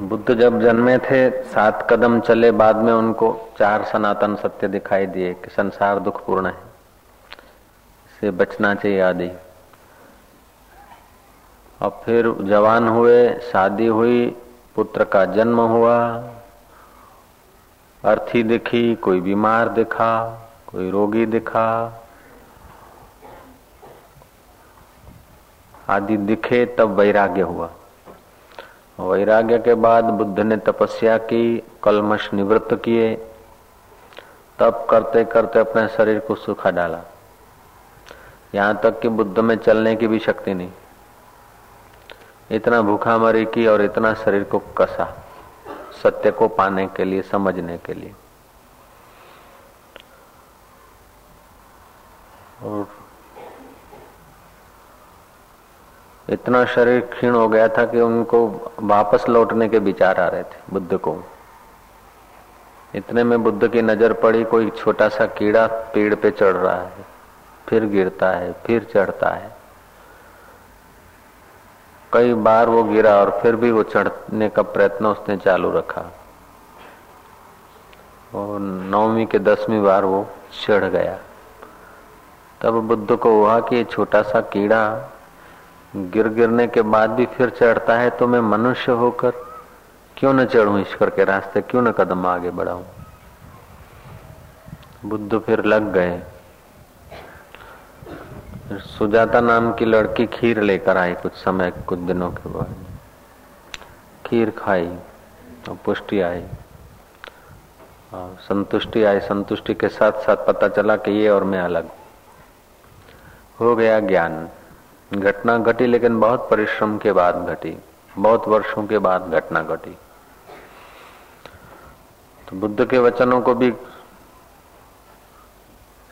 बुद्ध जब जन्मे थे, सात कदम चले बाद में उनको चार सनातन सत्य दिखाई दिए कि संसार दुखपूर्ण है। से बचना चाहिए आदि। और फिर जवान हुए, शादी हुई, पुत्र का जन्म हुआ, अर्थी दिखी, कोई बीमार दिखा, कोई रोगी दिखा। आदि दिखे तब वैराग्य हुआ। वैराग्य के बाद बुद्ध ने तपस्या की, कलमश निवृत्त किए। तब करते करते अपने शरीर को सुखा डाला। यहाँ तक कि बुद्ध में चलने की भी शक्ति नहीं। इतना भूखा मरी की और इतना शरीर को कसा, सत्य को पाने के लिए, समझने के लिए। और इतना शरीर क्षीण हो गया था कि उनको वापस लौटने के विचार आ रहे थे, बुद्ध को। इतने में बुद्ध की नज़र पड़ी, कोई छोटा सा कीड़ा पेड़ पे चढ़ रहा है, फिर गिरता है, फिर चढ़ता है। कई बार वो गिरा और फिर भी वो चढ़ने का प्रयत्न उसने चालू रखा। और नौवीं के दसवीं बार वो चढ़ गया। तब बुद्ध को हुआ कि छोटा सा कीड़ा गिर गिरने के बाद भी फिर चढ़ता है तो मैं मनुष्य होकर क्यों न चढ़ू ईश्वर के रास्ते? क्यों न कदम आगे बढ़ाऊं? बुद्ध फिर लग गए। सुजाता नाम की लड़की खीर लेकर आई कुछ समय, कुछ दिनों के बाद। खीर खाई और पुष्टि आई। और संतुष्टि आई। संतुष्टि के साथ साथ पता चला कि ये और मैं अलग हो गया ज्ञान। घटना घटी, लेकिन बहुत परिश्रम के बाद घटी, बहुत वर्षों के बाद घटना घटी। तो बुद्ध के वचनों को भी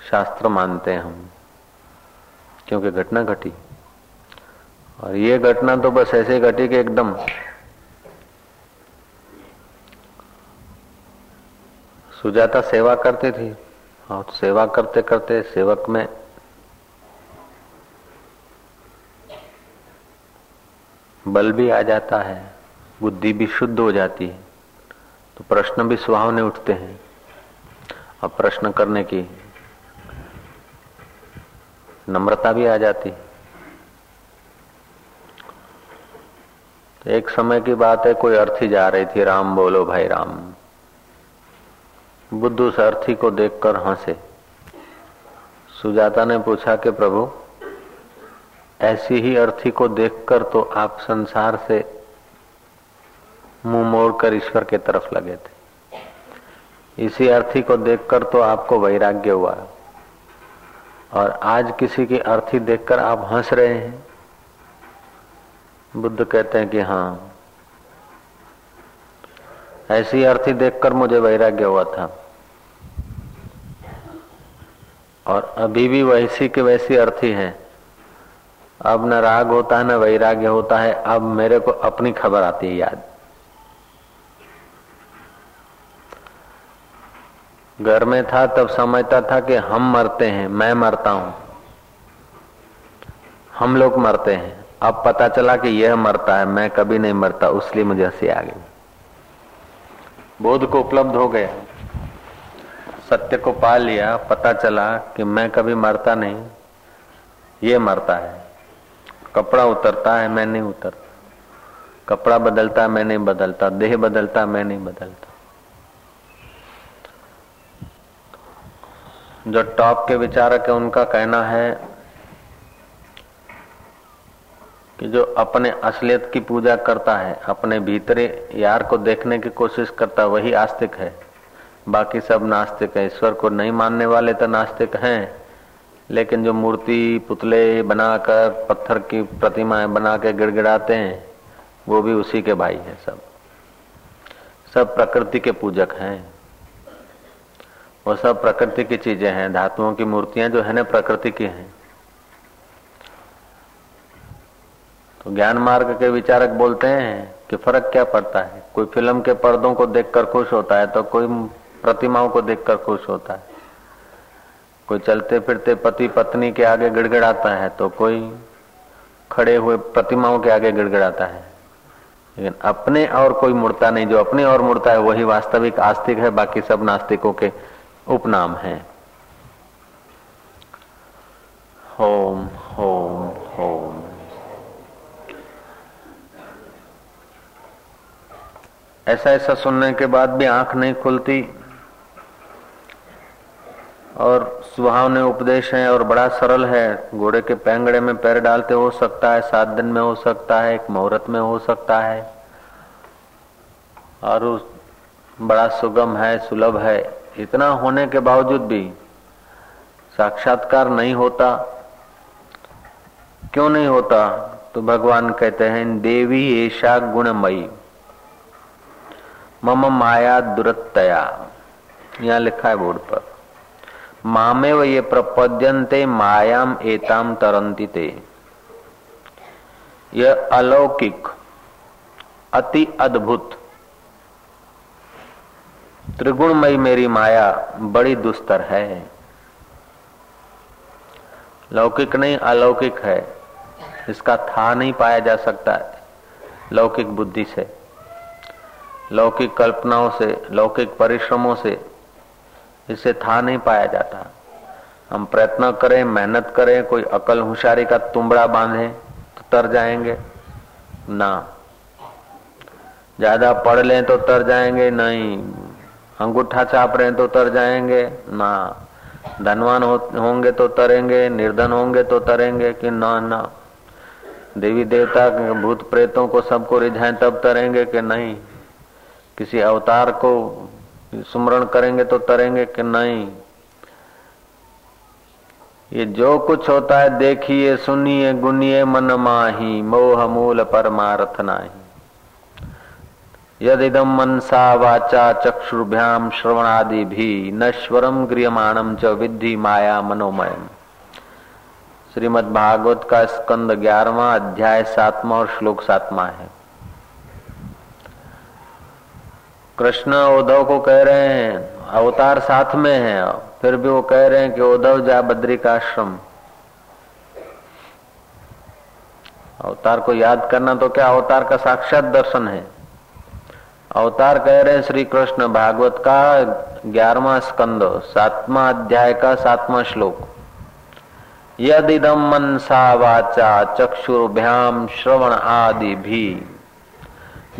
शास्त्र मानते हैं हम, क्योंकि घटना घटी। और ये घटना तो बस ऐसे घटी कि एकदम सुजाता सेवा करती थी, और सेवा करते करते सेवक में बल भी आ जाता है, बुद्धि भी शुद्ध हो जाती है तो प्रश्न भी सुहावने उठते हैं। अब प्रश्न करने की नम्रता भी आ जाती तो एक समय की बात है, कोई अर्थी जा रही थी, राम बोलो भाई राम। बुद्ध उस अर्थी को देखकर हंसे। सुजाता ने पूछा कि प्रभु ऐसी ही अर्थी को देखकर तो आप संसार से मुँह मोड़कर ईश्वर के तरफ़ लगे थे। इसी अर्थी को देखकर तो आपको वैराग्य हुआ। और आज किसी की अर्थी देखकर आप हंस रहे हैं। बुद्ध कहते हैं कि हाँ ऐसी अर्थी देखकर मुझे वैराग्य हुआ था। और अभी भी वैसी के वैसी अर्थी है। अब न राग होता है, न वैराग्य होता है, अब मेरे को अपनी खबर आती है याद। घर में था, तब समझता था कि हम मरते हैं, मैं मरता हूँ। हम लोग मरते हैं। अब पता चला कि यह मरता है, मैं कभी नहीं मरता, उसलिए मुझे हँसी आ गई। बोध को उपलब्ध हो गया। सत्य को पा लिया, पता चला कि मैं कभी मरता नहीं, ये मरता है। कपड़ा उतरता है, मैं नहीं उतरता। कपड़ा बदलता मैं नहीं बदलता। देह बदलता मैं नहीं बदलता। जो टॉप के विचारक है, उनका कहना है कि जो अपने असलियत की पूजा करता है, अपने भीतरे यार को देखने की कोशिश करता वही आस्तिक है। बाकी सब नास्तिक है। ईश्वर को नहीं मानने वाले तो नास्तिक हैं। लेकिन जो मूर्ति पुतले बनाकर, पत्थर की प्रतिमाएँ बना के गिड़गिड़ाते हैं, वो भी उसी के भाई हैं सब। सब प्रकृति के पूजक हैं। वो सब प्रकृति की चीज़ें हैं। धातुओं की मूर्तियाँ जो है ना, प्रकृति की हैं। तो ज्ञान मार्ग के विचारक बोलते हैं कि फ़र्क क्या पड़ता है? कोई फ़िल्म के पर्दों को देखकर खुश होता है तो कोई प्रतिमाओं को देखकर खुश होता है। कोई चलते फिरते पति पत्नी के आगे गिड़गिड़ाता है तो कोई खड़े हुए प्रतिमाओं के आगे गिड़गिड़ाता है। लेकिन अपने और कोई मुड़ता नहीं। जो अपने और मुड़ता है, वही वास्तविक आस्तिक है। बाकी सब नास्तिकों के उपनाम है। होम होम होम। ऐसा ऐसा सुनने के बाद भी आँख नहीं खुलती। और सुहावने उपदेश है और बड़ा सरल है। घोड़े के पैंगड़े में पैर डालते हो सकता है, सात दिन में हो सकता है, एक मुहूर्त में हो सकता है। और उस बड़ा सुगम है, सुलभ है। इतना होने के बावजूद भी साक्षात्कार नहीं होता। क्यों नहीं होता? तो भगवान कहते हैं, देवी ऐशा गुणमयी। मम माया दुरतया यहाँ लिखा है बोर्ड पर। मामेव ये प्रपद्यंते मायाम एताम तरंती ते यह अलौकिक, अति अद्भुत। त्रिगुणमयी मेरी माया बड़ी दुस्तर है। लौकिक नहीं, अलौकिक है। इसका था नहीं पाया जा सकता। है लौकिक बुद्धि से, लौकिक कल्पनाओं से, लौकिक परिश्रमों से इसे था नहीं पाया जाता। हम प्रयत्न करें, मेहनत करें, कोई अकल होशियारी का तुमड़ा बांधे तो तर जाएँगे। ना। ज़्यादा पढ़ लें तो तर जाएँगे, नहीं। अंगूठा छाप रहे तो तर जाएँगे, ना। धनवान होंगे तो तरेंगे, निर्धन होंगे तो तरेंगे, कि ना ना। देवी देवता भूत प्रेतों को सबको रिझाएँ तब तरेंगे, कि नहीं। किसी अवतार को सुमरण करेंगे तो तरेंगे कि नहीं। ये जो कुछ होता है, देखिए, सुनिए, गुनिए, मन माही, मोह मूल परमारथ नाही। यदिदम मनसा वाचा चक्षुर्भ्याम श्रवणादि भी नश्वरम गृहमाणम च विद्धि माया मनोमयम। श्रीमद भागवत का स्कंद ग्यारहवा अध्याय सातवा और श्लोक सातवा है। कृष्ण उद्धव को कह रहे हैं, अवतार साथ में है, फिर भी वो कह रहे हैं कि उद्धव जा बद्री का आश्रम अवतार को याद करना तो क्या, अवतार का साक्षात दर्शन है। अवतार कह रहे हैं श्री कृष्ण भागवत का ग्यारहवा स्कंद, सातवा अध्याय का सातवा श्लोक। यदिदम मनसा वाचा चक्षुर्भ्याम श्रवण आदि भी।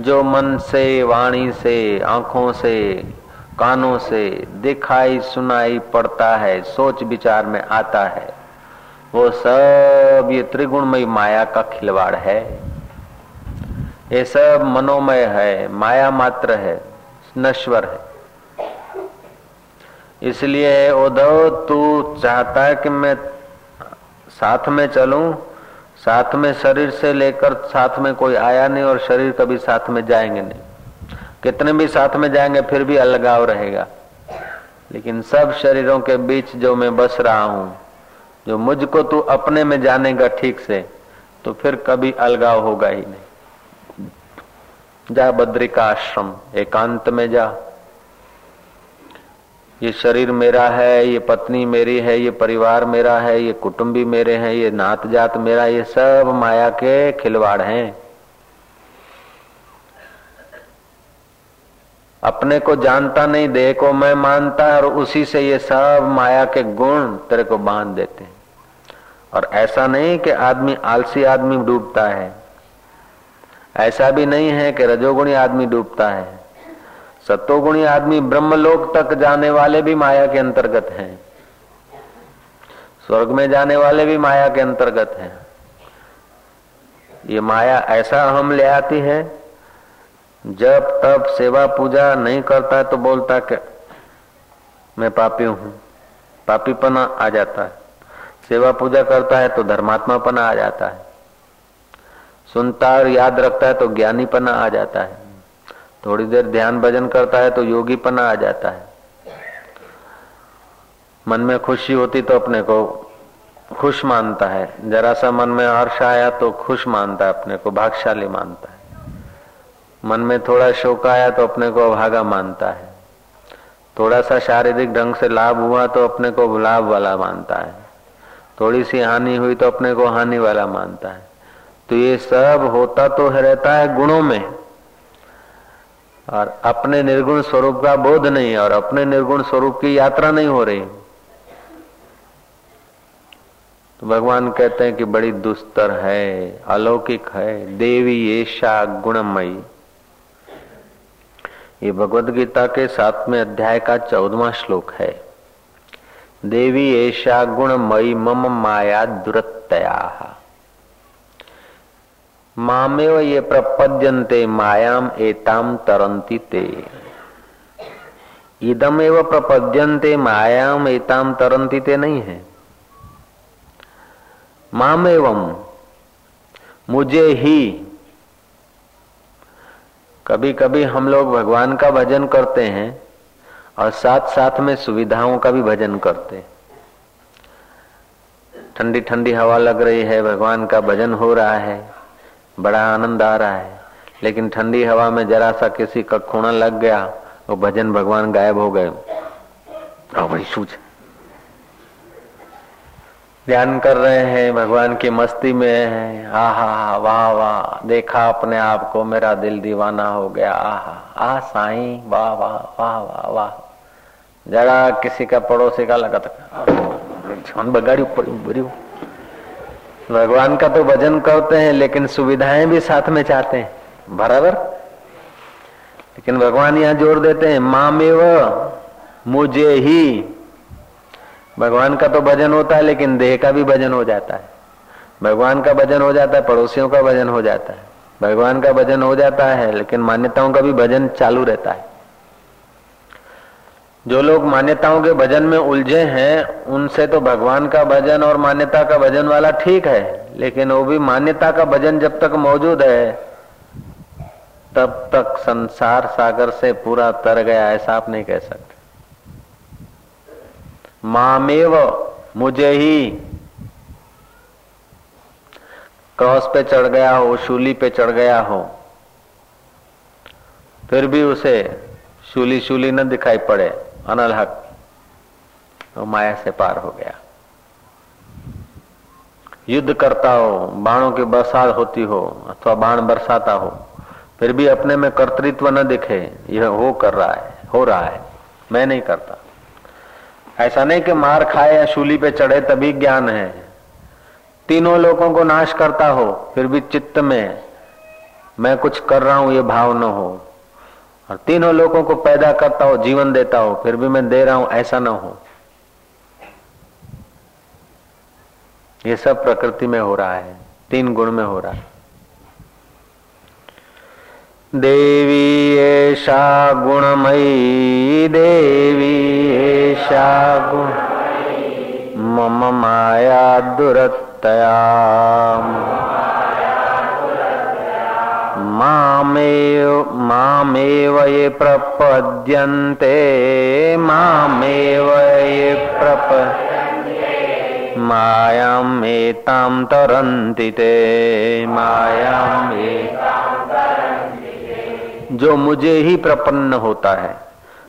जो मन से, वाणी से, आँखों से, कानों से दिखाई, सुनाई पड़ता है, सोच विचार में आता है, वो सब ये त्रिगुणमय माया का खिलवाड़ है। ये सब मनोमय है, माया मात्र है, नश्वर है। इसलिए, उद्धव, तू चाहता है कि मैं साथ में चलूँ? साथ में शरीर से लेकर साथ में कोई आया नहीं और शरीर कभी साथ में जाएँगे नहीं। कितने भी साथ में जाएँगे, फिर भी अलगाव रहेगा। लेकिन सब शरीरों के बीच जो मैं बस रहा हूँ, जो मुझको तू अपने में जानेगा ठीक से तो फिर कभी अलगाव होगा ही नहीं। जा बद्री का आश्रम, एकांत में जा। ये शरीर मेरा है, ये पत्नी मेरी है, ये परिवार मेरा है, ये कुटुंबी मेरे हैं, ये नात जात मेरा, ये सब माया के खिलवाड़ हैं। अपने को जानता नहीं, देह को मैं मानता है और उसी से ये सब माया के गुण तेरे को बाँध देते हैं। और ऐसा नहीं कि आदमी, आलसी आदमी डूबता है। ऐसा भी नहीं है कि रजोगुणी आदमी डूबता है। सत्वगुणी आदमी ब्रह्मलोक तक जाने वाले भी माया के अंतर्गत हैं। स्वर्ग में जाने वाले भी माया के अंतर्गत हैं। ये माया ऐसा हम ले आती है, जब तब सेवा पूजा नहीं करता है तो बोलता कि मैं पापी हूँ, पापीपना आ जाता है। सेवा पूजा करता है तो धर्मात्मापना आ जाता है। सुनता और याद रखता है तो ज्ञानीपना आ जाता है। थोड़ी देर ध्यान भजन करता है तो योगी पना आ जाता है। मन में खुशी होती तो अपने को खुश मानता है। जरा सा मन में हर्ष आया तो खुश मानता है, अपने को भागशाली मानता है। मन में थोड़ा शोक आया तो अपने को अभागा मानता है। थोड़ा सा शारीरिक ढंग से लाभ हुआ तो अपने को लाभ वाला मानता है। थोड़ी सी हानि हुई तो अपने को हानि वाला मानता है। तो ये सब होता तो रहता है गुणों में। और अपने निर्गुण स्वरूप का बोध नहीं और अपने निर्गुण स्वरूप की यात्रा नहीं हो रही। तो भगवान कहते हैं कि बड़ी दुस्तर है, अलौकिक है, देवी ऐशा गुणमयी। ये भगवद गीता के सातवें अध्याय का चौदवा श्लोक है। देवी ऐशा गुणमयी मम माया दुरतया मामेव ये प्रपद्यन्ते, मायाम एताम तरंती ते। इदमेव प्रपद्यन्ते, मायाम एताम तरंती ते नहीं है। मामेवम मुझे ही कभी कभी हम लोग भगवान का भजन करते हैं, और साथ साथ में सुविधाओं का भी भजन करते हैं। ठंडी ठंडी हवा लग रही है, भगवान का भजन हो रहा है। बड़ा आनंद आ रहा है। लेकिन ठंडी हवा में जरा सा किसी का खूणा लग गया वो भजन भगवान गायब हो गए। सूझ। ध्यान कर रहे हैं, भगवान की मस्ती में है। हा हा वाह वाह, देखा अपने आप को, मेरा दिल दीवाना हो गया। आहा, आ साई, वाह वाह वाह वाह वाह। जरा किसी का पड़ोसी का लगा था बगाड़ी ऊपर भगवान का तो भजन करते हैं, लेकिन सुविधाएँ भी साथ में चाहते हैं। बराबर? लेकिन भगवान यहाँ ज़ोर देते हैं, मामेव मुझे ही। भगवान का तो भजन होता है, लेकिन देह का भी भजन हो जाता है। भगवान का भजन हो जाता है, पड़ोसियों का भजन हो जाता है। भगवान का भजन हो जाता है, लेकिन मान्यताओं का भी भजन चालू रहता है। जो लोग मान्यताओं के भजन में उलझे हैं, उनसे तो भगवान का भजन और मान्यता का भजन वाला ठीक है, लेकिन वो भी मान्यता का भजन जब तक मौजूद है, तब तक संसार सागर से पूरा तर गया ऐसा आप नहीं कह सकते। मामेव मुझे ही। क्रॉस पे चढ़ गया हो, शूली पे चढ़ गया हो, फिर भी उसे शूली शूली न दिखाई पड़े। अनलहक तो माया से पार हो गया। युद्ध करता हो, बाणों की बरसात होती हो, अथवा बाण बरसाता हो, फिर भी अपने में कर्तृत्व न दिखे, यह हो कर रहा है, हो रहा है। मैं नहीं करता। ऐसा नहीं कि मार खाए या शूली पे चढ़े, तभी ज्ञान है। तीनों लोगों को नाश करता हो, फिर भी चित्त में, मैं कुछ कर रहा हूँ, ये भाव न हो। और तीनों लोगों को पैदा करता हो, जीवन देता हो, फिर भी मैं दे रहा हूँ, ऐसा ना हो। ये सब प्रकृति में हो रहा है, तीन गुण में हो रहा है। देवी एषा गुणमयी, देवी एषा गुण, मम माया दुरतया मामेव मामेव ये प्रपद्यन्ते, मामेव ये प्रप मायाम् एतां तरन्ति ते मायाम् जो मुझे ही प्रपन्न होता है